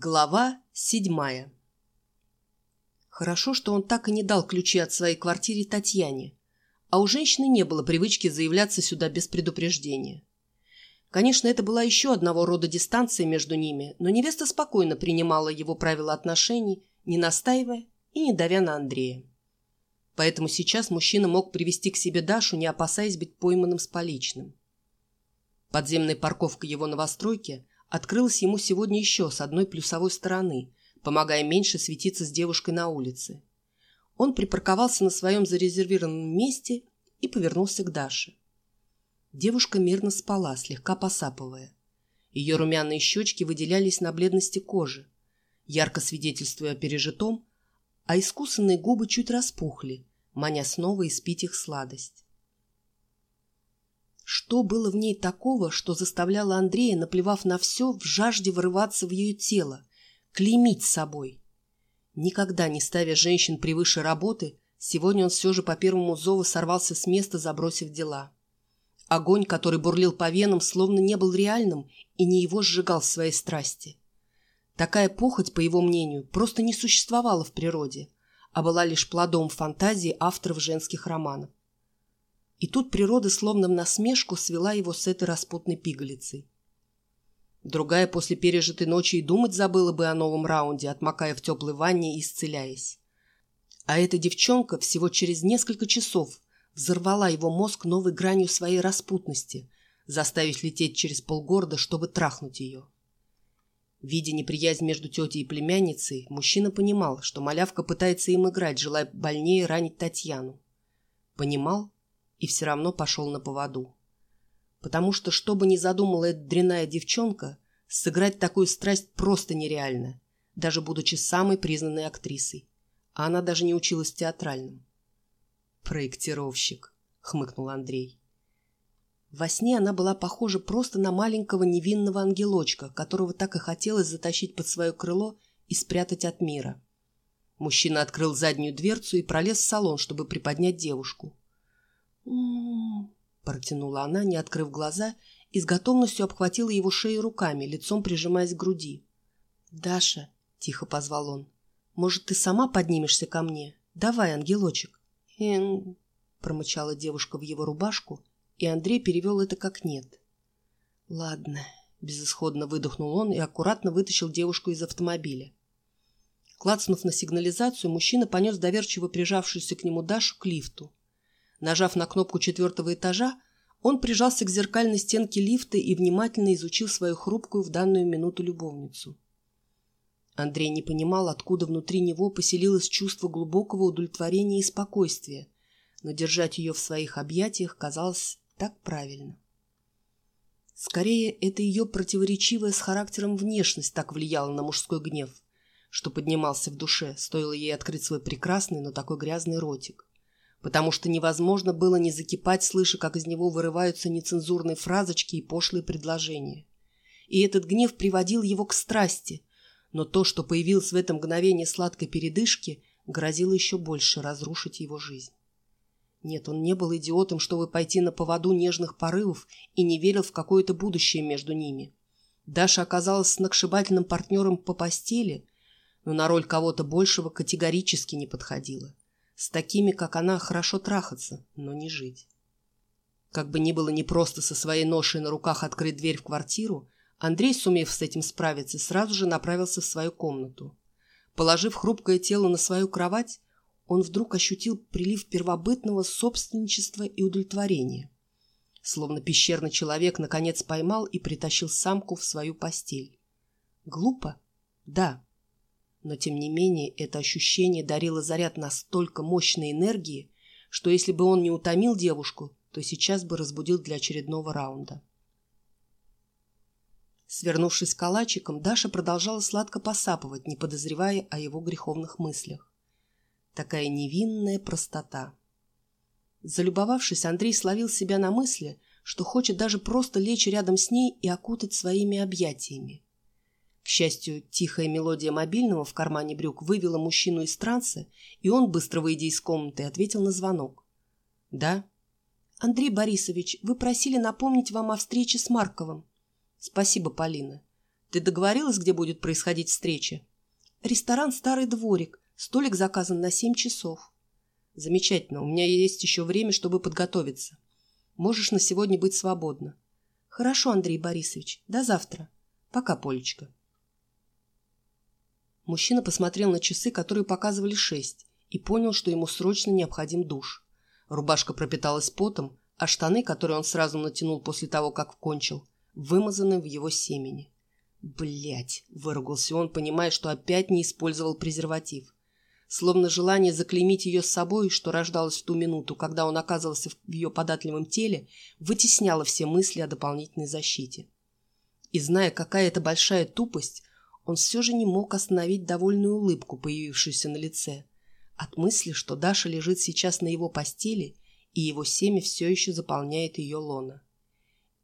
Глава седьмая Хорошо, что он так и не дал ключи от своей квартиры Татьяне, а у женщины не было привычки заявляться сюда без предупреждения. Конечно, это была еще одного рода дистанция между ними, но невеста спокойно принимала его правила отношений, не настаивая и не давя на Андрея. Поэтому сейчас мужчина мог привести к себе Дашу, не опасаясь быть пойманным с поличным. Подземная парковка его новостройки открылась ему сегодня еще с одной плюсовой стороны, помогая меньше светиться с девушкой на улице. Он припарковался на своем зарезервированном месте и повернулся к Даше. Девушка мирно спала, слегка посапывая. Ее румяные щечки выделялись на бледности кожи, ярко свидетельствуя о пережитом, а искусанные губы чуть распухли, маня снова испить их сладость. Что было в ней такого, что заставляло Андрея, наплевав на все, в жажде вырываться в ее тело, клеймить собой? Никогда не ставя женщин превыше работы, сегодня он все же по первому зову сорвался с места, забросив дела. Огонь, который бурлил по венам, словно не был реальным и не его сжигал в своей страсти. Такая похоть, по его мнению, просто не существовала в природе, а была лишь плодом фантазии авторов женских романов. И тут природа словно в насмешку свела его с этой распутной пигалицей. Другая после пережитой ночи и думать забыла бы о новом раунде, отмокая в теплой ванне и исцеляясь. А эта девчонка всего через несколько часов взорвала его мозг новой гранью своей распутности, заставив лететь через полгорода, чтобы трахнуть ее. Видя неприязнь между тетей и племянницей, мужчина понимал, что малявка пытается им играть, желая больнее ранить Татьяну. Понимал и все равно пошел на поводу. Потому что, что бы ни задумала эта дрянная девчонка, сыграть такую страсть просто нереально, даже будучи самой признанной актрисой. А она даже не училась театральным. «Проектировщик», — хмыкнул Андрей. Во сне она была похожа просто на маленького невинного ангелочка, которого так и хотелось затащить под свое крыло и спрятать от мира. Мужчина открыл заднюю дверцу и пролез в салон, чтобы приподнять девушку. «М-м-м», протянула она, не открыв глаза, и с готовностью обхватила его шею руками, лицом прижимаясь к груди. «Даша», — тихо позвал он, — «может, ты сама поднимешься ко мне? Давай, ангелочек». «Эн...» — промычала девушка в его рубашку, и Андрей перевел это как «нет». «Ладно», — безысходно выдохнул он и аккуратно вытащил девушку из автомобиля. Клацнув на сигнализацию, мужчина понес доверчиво прижавшуюся к нему Дашу к лифту. Нажав на кнопку четвертого этажа, он прижался к зеркальной стенке лифта и внимательно изучил свою хрупкую в данную минуту любовницу. Андрей не понимал, откуда внутри него поселилось чувство глубокого удовлетворения и спокойствия, но держать ее в своих объятиях казалось так правильно. Скорее, это ее противоречивая с характером внешность так влияла на мужской гнев, что поднимался в душе, стоило ей открыть свой прекрасный, но такой грязный ротик потому что невозможно было не закипать, слыша, как из него вырываются нецензурные фразочки и пошлые предложения. И этот гнев приводил его к страсти, но то, что появилось в это мгновение сладкой передышки, грозило еще больше разрушить его жизнь. Нет, он не был идиотом, чтобы пойти на поводу нежных порывов и не верил в какое-то будущее между ними. Даша оказалась сногсшибательным партнером по постели, но на роль кого-то большего категорически не подходила. С такими, как она, хорошо трахаться, но не жить. Как бы ни было непросто со своей ношей на руках открыть дверь в квартиру, Андрей, сумев с этим справиться, сразу же направился в свою комнату. Положив хрупкое тело на свою кровать, он вдруг ощутил прилив первобытного собственничества и удовлетворения. Словно пещерный человек наконец поймал и притащил самку в свою постель. Глупо? Да. Но тем не менее это ощущение дарило заряд настолько мощной энергии, что если бы он не утомил девушку, то сейчас бы разбудил для очередного раунда. Свернувшись калачиком, Даша продолжала сладко посапывать, не подозревая о его греховных мыслях. Такая невинная простота. Залюбовавшись, Андрей словил себя на мысли, что хочет даже просто лечь рядом с ней и окутать своими объятиями. К счастью, тихая мелодия мобильного в кармане брюк вывела мужчину из транса, и он, быстро выйдя из комнаты, ответил на звонок. «Да?» «Андрей Борисович, вы просили напомнить вам о встрече с Марковым». «Спасибо, Полина. Ты договорилась, где будет происходить встреча? Ресторан «Старый дворик». Столик заказан на семь часов. Замечательно. У меня есть еще время, чтобы подготовиться. Можешь на сегодня быть свободна. Хорошо, Андрей Борисович. До завтра. Пока, Полечка. Мужчина посмотрел на часы, которые показывали шесть, и понял, что ему срочно необходим душ. Рубашка пропиталась потом, а штаны, которые он сразу натянул после того, как кончил, вымазаны в его семени. Блять, выругался он, понимая, что опять не использовал презерватив. Словно желание заклеймить ее с собой, что рождалось в ту минуту, когда он оказывался в ее податливом теле, вытесняло все мысли о дополнительной защите. И зная, какая это большая тупость, он все же не мог остановить довольную улыбку, появившуюся на лице. От мысли, что Даша лежит сейчас на его постели, и его семя все еще заполняет ее лона.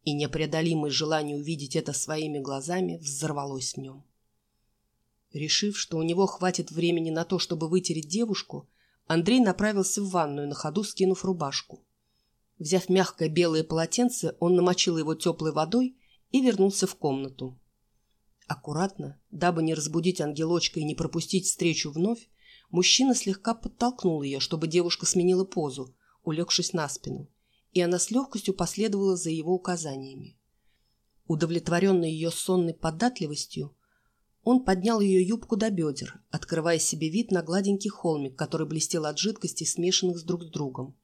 И непреодолимое желание увидеть это своими глазами взорвалось в нем. Решив, что у него хватит времени на то, чтобы вытереть девушку, Андрей направился в ванную, на ходу скинув рубашку. Взяв мягкое белое полотенце, он намочил его теплой водой и вернулся в комнату. Аккуратно, дабы не разбудить ангелочка и не пропустить встречу вновь, мужчина слегка подтолкнул ее, чтобы девушка сменила позу, улегшись на спину, и она с легкостью последовала за его указаниями. Удовлетворенный ее сонной податливостью, он поднял ее юбку до бедер, открывая себе вид на гладенький холмик, который блестел от жидкостей, смешанных с друг с другом.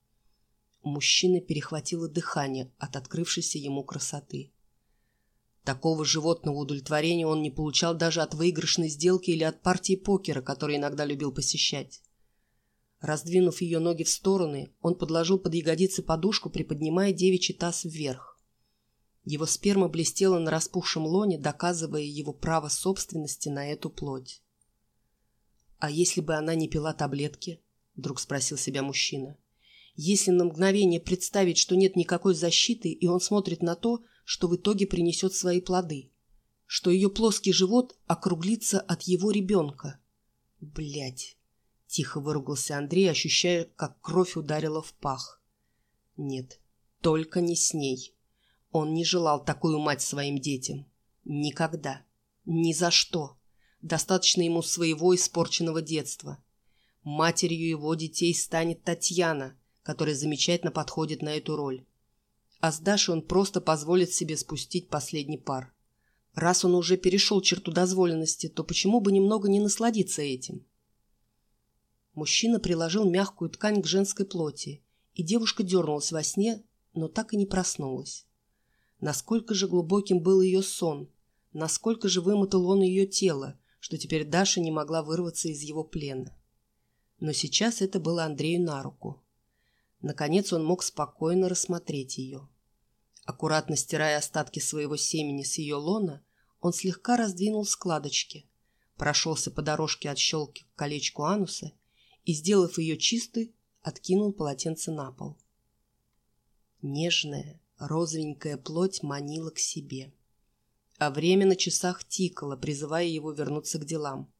У мужчины перехватило дыхание от открывшейся ему красоты. Такого животного удовлетворения он не получал даже от выигрышной сделки или от партии покера, который иногда любил посещать. Раздвинув ее ноги в стороны, он подложил под ягодицы подушку, приподнимая девичий таз вверх. Его сперма блестела на распухшем лоне, доказывая его право собственности на эту плоть. «А если бы она не пила таблетки?» – вдруг спросил себя мужчина. «Если на мгновение представить, что нет никакой защиты, и он смотрит на то, что в итоге принесет свои плоды. Что ее плоский живот округлится от его ребенка. Блять! Тихо выругался Андрей, ощущая, как кровь ударила в пах. Нет, только не с ней. Он не желал такую мать своим детям. Никогда. Ни за что. Достаточно ему своего испорченного детства. Матерью его детей станет Татьяна, которая замечательно подходит на эту роль. А с Дашей он просто позволит себе спустить последний пар. Раз он уже перешел черту дозволенности, то почему бы немного не насладиться этим? Мужчина приложил мягкую ткань к женской плоти, и девушка дернулась во сне, но так и не проснулась. Насколько же глубоким был ее сон, насколько же вымотал он ее тело, что теперь Даша не могла вырваться из его плена. Но сейчас это было Андрею на руку. Наконец он мог спокойно рассмотреть ее. Аккуратно стирая остатки своего семени с ее лона, он слегка раздвинул складочки, прошелся по дорожке от щелки к колечку ануса и, сделав ее чистой, откинул полотенце на пол. Нежная, розовенькая плоть манила к себе. А время на часах тикало, призывая его вернуться к делам.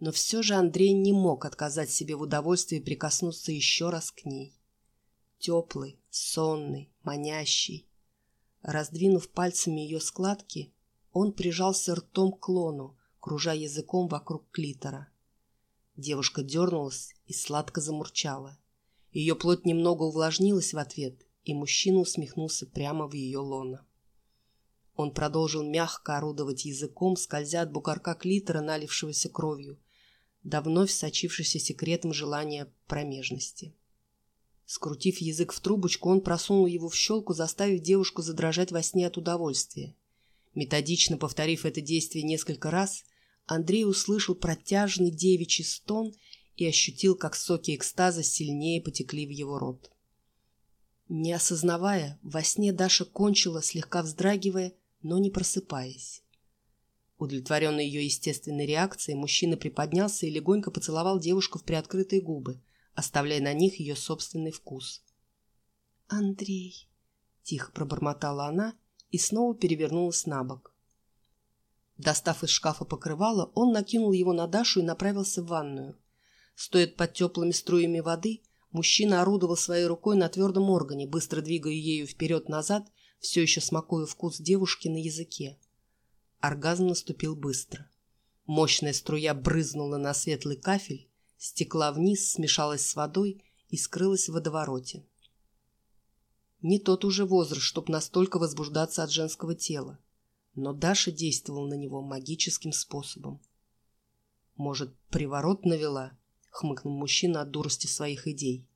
Но все же Андрей не мог отказать себе в удовольствии прикоснуться еще раз к ней теплый, сонный, манящий. Раздвинув пальцами ее складки, он прижался ртом к лону, кружа языком вокруг клитора. Девушка дернулась и сладко замурчала. Ее плоть немного увлажнилась в ответ, и мужчина усмехнулся прямо в ее лоно. Он продолжил мягко орудовать языком, скользя от бугорка клитора, налившегося кровью, до вновь сочившейся секретом желания промежности. Скрутив язык в трубочку, он просунул его в щелку, заставив девушку задрожать во сне от удовольствия. Методично повторив это действие несколько раз, Андрей услышал протяжный девичий стон и ощутил, как соки экстаза сильнее потекли в его рот. Не осознавая, во сне Даша кончила, слегка вздрагивая, но не просыпаясь. Удовлетворенный ее естественной реакцией, мужчина приподнялся и легонько поцеловал девушку в приоткрытые губы, оставляя на них ее собственный вкус. «Андрей!» – тихо пробормотала она и снова перевернулась на бок. Достав из шкафа покрывало, он накинул его на Дашу и направился в ванную. Стоя под теплыми струями воды, мужчина орудовал своей рукой на твердом органе, быстро двигая ею вперед-назад, все еще смакуя вкус девушки на языке. Оргазм наступил быстро. Мощная струя брызнула на светлый кафель, стекла вниз, смешалась с водой и скрылась в водовороте. Не тот уже возраст, чтоб настолько возбуждаться от женского тела, но Даша действовала на него магическим способом. «Может, приворот навела?» — хмыкнул мужчина от дурости своих идей.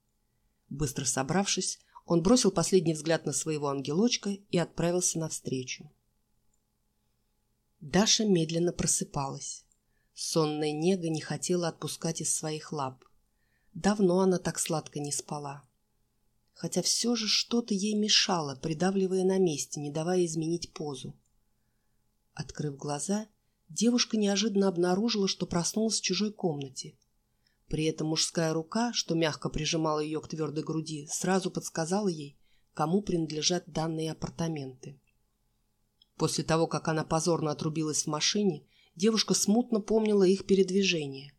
Быстро собравшись, он бросил последний взгляд на своего ангелочка и отправился навстречу. Даша медленно просыпалась. Сонная нега не хотела отпускать из своих лап. Давно она так сладко не спала. Хотя все же что-то ей мешало, придавливая на месте, не давая изменить позу. Открыв глаза, девушка неожиданно обнаружила, что проснулась в чужой комнате. При этом мужская рука, что мягко прижимала ее к твердой груди, сразу подсказала ей, кому принадлежат данные апартаменты. После того, как она позорно отрубилась в машине, девушка смутно помнила их передвижение,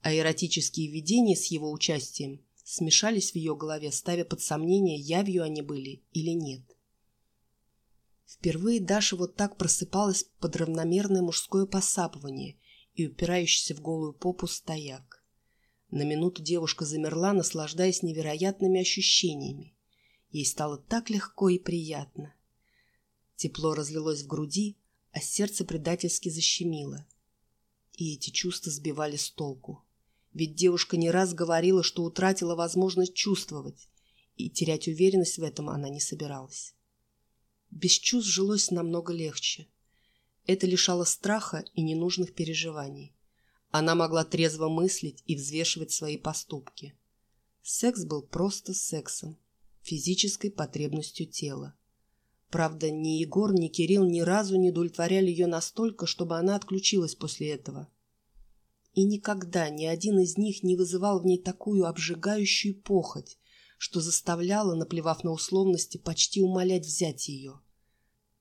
а эротические видения с его участием смешались в ее голове, ставя под сомнение, явью они были или нет. Впервые Даша вот так просыпалась под равномерное мужское посапывание и упирающийся в голую попу стояк. На минуту девушка замерла, наслаждаясь невероятными ощущениями. Ей стало так легко и приятно. Тепло разлилось в груди, а сердце предательски защемило. И эти чувства сбивали с толку. Ведь девушка не раз говорила, что утратила возможность чувствовать, и терять уверенность в этом она не собиралась. Без чувств жилось намного легче. Это лишало страха и ненужных переживаний. Она могла трезво мыслить и взвешивать свои поступки. Секс был просто сексом, физической потребностью тела. Правда, ни Егор, ни Кирилл ни разу не удовлетворяли ее настолько, чтобы она отключилась после этого. И никогда ни один из них не вызывал в ней такую обжигающую похоть, что заставляло, наплевав на условности, почти умолять взять ее.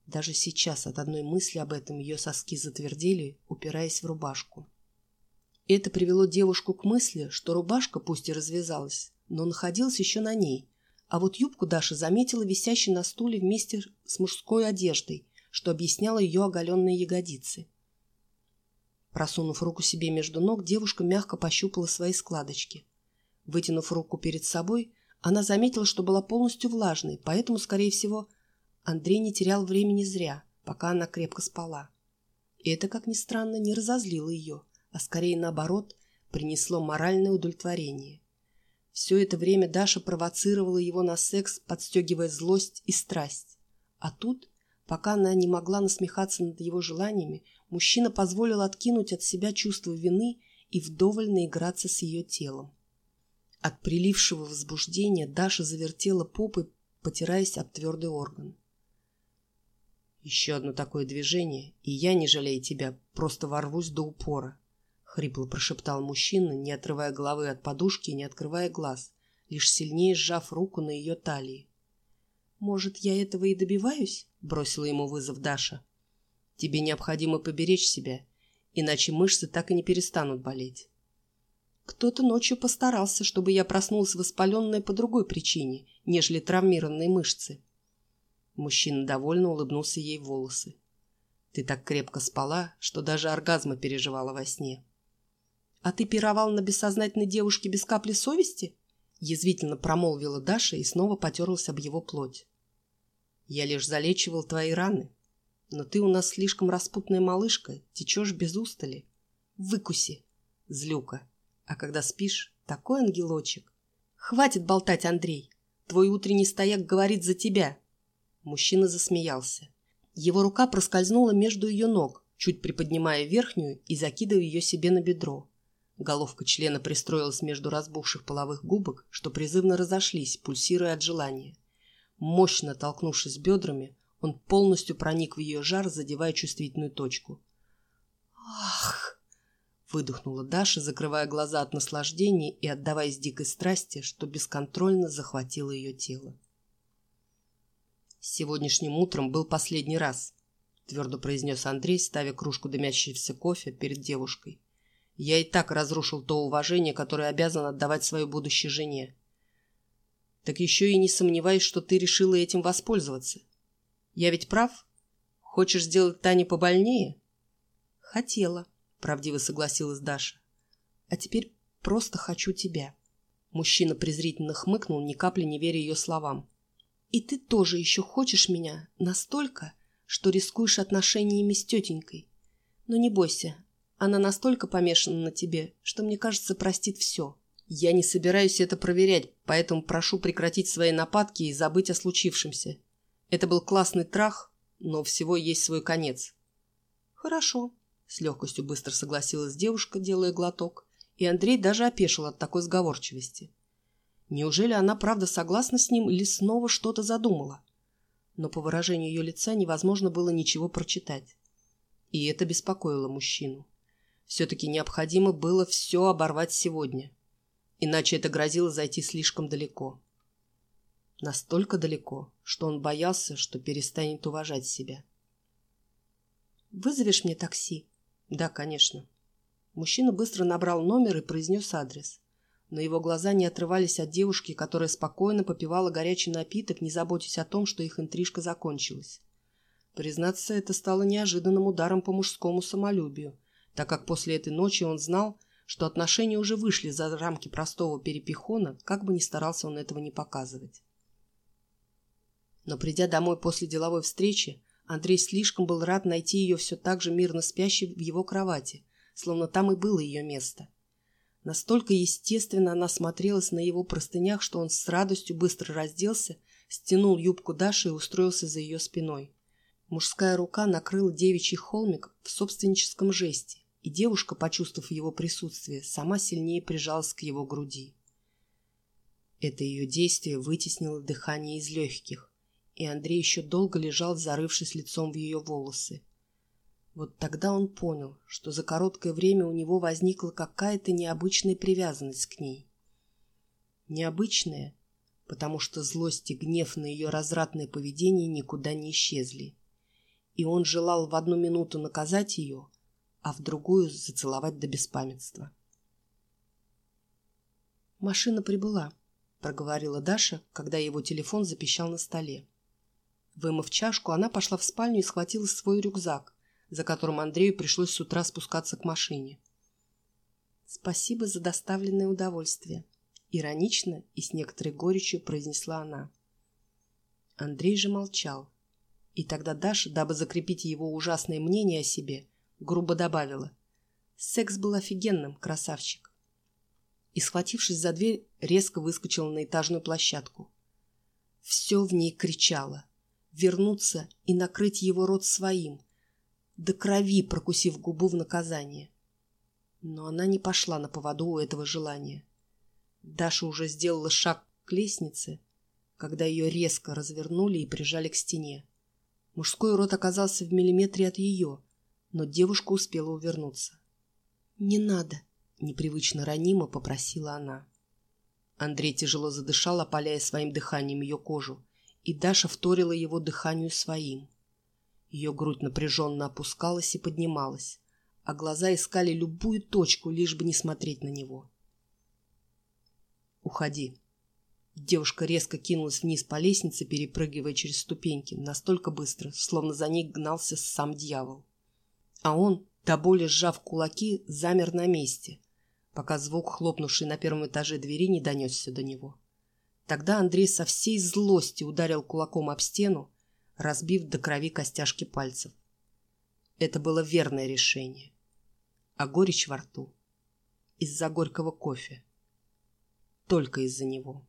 Даже сейчас от одной мысли об этом ее соски затвердели, упираясь в рубашку. Это привело девушку к мысли, что рубашка пусть и развязалась, но находилась еще на ней, а вот юбку Даша заметила висящей на стуле вместе с мужской одеждой, что объясняло ее оголенные ягодицы. Просунув руку себе между ног, девушка мягко пощупала свои складочки. Вытянув руку перед собой, она заметила, что была полностью влажной, поэтому, скорее всего, Андрей не терял времени зря, пока она крепко спала. И это, как ни странно, не разозлило ее, а скорее наоборот, принесло моральное удовлетворение. Все это время Даша провоцировала его на секс, подстегивая злость и страсть. А тут, пока она не могла насмехаться над его желаниями, мужчина позволил откинуть от себя чувство вины и вдоволь наиграться с ее телом. От прилившего возбуждения Даша завертела попой, потираясь об твердый орган. «Еще одно такое движение, и я, не жалея тебя, просто ворвусь до упора», хрипло прошептал мужчина, не отрывая головы от подушки и не открывая глаз, лишь сильнее сжав руку на ее талии. «Может, я этого и добиваюсь?» – бросила ему вызов Даша. «Тебе необходимо поберечь себя, иначе мышцы так и не перестанут болеть». «Кто-то ночью постарался, чтобы я проснулась воспаленная по другой причине, нежели травмированные мышцы». Мужчина довольно улыбнулся ей в волосы. «Ты так крепко спала, что даже оргазма переживала во сне». «А ты пировал на бессознательной девушке без капли совести?» Язвительно промолвила Даша и снова потерлась об его плоть. «Я лишь залечивал твои раны. Но ты у нас слишком распутная малышка, течешь без устали. Выкуси, злюка. А когда спишь, такой ангелочек. Хватит болтать, Андрей. Твой утренний стояк говорит за тебя». Мужчина засмеялся. Его рука проскользнула между ее ног, чуть приподнимая верхнюю и закидывая ее себе на бедро. Головка члена пристроилась между разбухших половых губок, что призывно разошлись, пульсируя от желания. Мощно толкнувшись бедрами, он полностью проник в ее жар, задевая чувствительную точку. «Ах!» — выдохнула Даша, закрывая глаза от наслаждения и отдаваясь дикой страсти, что бесконтрольно захватило ее тело. «Сегодняшним утром был последний раз», — твердо произнес Андрей, ставя кружку дымящегося кофе перед девушкой. Я и так разрушил то уважение, которое обязан отдавать своей будущей жене. Так еще и не сомневаюсь, что ты решила этим воспользоваться. Я ведь прав? Хочешь сделать Тане побольнее? «Хотела», — правдиво согласилась Даша. «А теперь просто хочу тебя». Мужчина презрительно хмыкнул, ни капли не веря ее словам. «И ты тоже еще хочешь меня настолько, что рискуешь отношениями с тетенькой. Но не бойся, она настолько помешана на тебе, что, мне кажется, простит все. Я не собираюсь это проверять, поэтому прошу прекратить свои нападки и забыть о случившемся. Это был классный трах, но всего есть свой конец. Хорошо, с легкостью быстро согласилась девушка, делая глоток, и Андрей даже опешил от такой сговорчивости. Неужели она правда согласна с ним или снова что-то задумала? Но по выражению ее лица невозможно было ничего прочитать. И это беспокоило мужчину. Все-таки необходимо было все оборвать сегодня. Иначе это грозило зайти слишком далеко. Настолько далеко, что он боялся, что перестанет уважать себя. «Вызовешь мне такси?» «Да, конечно». Мужчина быстро набрал номер и произнес адрес. Но его глаза не отрывались от девушки, которая спокойно попивала горячий напиток, не заботясь о том, что их интрижка закончилась. Признаться, это стало неожиданным ударом по мужскому самолюбию, так как после этой ночи он знал, что отношения уже вышли за рамки простого перепихона, как бы ни старался он этого не показывать. Но придя домой после деловой встречи, Андрей слишком был рад найти ее все так же мирно спящей в его кровати, словно там и было ее место. Настолько естественно она смотрелась на его простынях, что он с радостью быстро разделся, стянул юбку Даши и устроился за ее спиной. Мужская рука накрыла девичий холмик в собственническом жесте, и девушка, почувствовав его присутствие, сама сильнее прижалась к его груди. Это ее действие вытеснило дыхание из легких, и Андрей еще долго лежал, зарывшись лицом в ее волосы. Вот тогда он понял, что за короткое время у него возникла какая-то необычная привязанность к ней. Необычная, потому что злость и гнев на ее развратное поведение никуда не исчезли. И он желал в одну минуту наказать ее, а в другую зацеловать до беспамятства. «Машина прибыла», — проговорила Даша, когда его телефон запищал на столе. Вымыв чашку, она пошла в спальню и схватила свой рюкзак, за которым Андрею пришлось с утра спускаться к машине. «Спасибо за доставленное удовольствие», — иронично и с некоторой горечью произнесла она. Андрей же молчал. И тогда Даша, дабы закрепить его ужасное мнение о себе, грубо добавила. Секс был офигенным, красавчик. И, схватившись за дверь, резко выскочила на этажную площадку. Все в ней кричало. Вернуться и накрыть его рот своим, до крови прокусив губу в наказание. Но она не пошла на поводу у этого желания. Даша уже сделала шаг к лестнице, когда ее резко развернули и прижали к стене. Мужской рот оказался в миллиметре от ее, но девушка успела увернуться. «Не надо!» — непривычно ранимо попросила она. Андрей тяжело задышал, опаляя своим дыханием ее кожу, и Даша вторила его дыханию своим. Ее грудь напряженно опускалась и поднималась, а глаза искали любую точку, лишь бы не смотреть на него. «Уходи!» Девушка резко кинулась вниз по лестнице, перепрыгивая через ступеньки, настолько быстро, словно за ней гнался сам дьявол а он, до боли сжав кулаки, замер на месте, пока звук, хлопнувший на первом этаже двери, не донесся до него. Тогда Андрей со всей злости ударил кулаком об стену, разбив до крови костяшки пальцев. Это было верное решение. А горечь во рту. Из-за горького кофе. Только из-за него.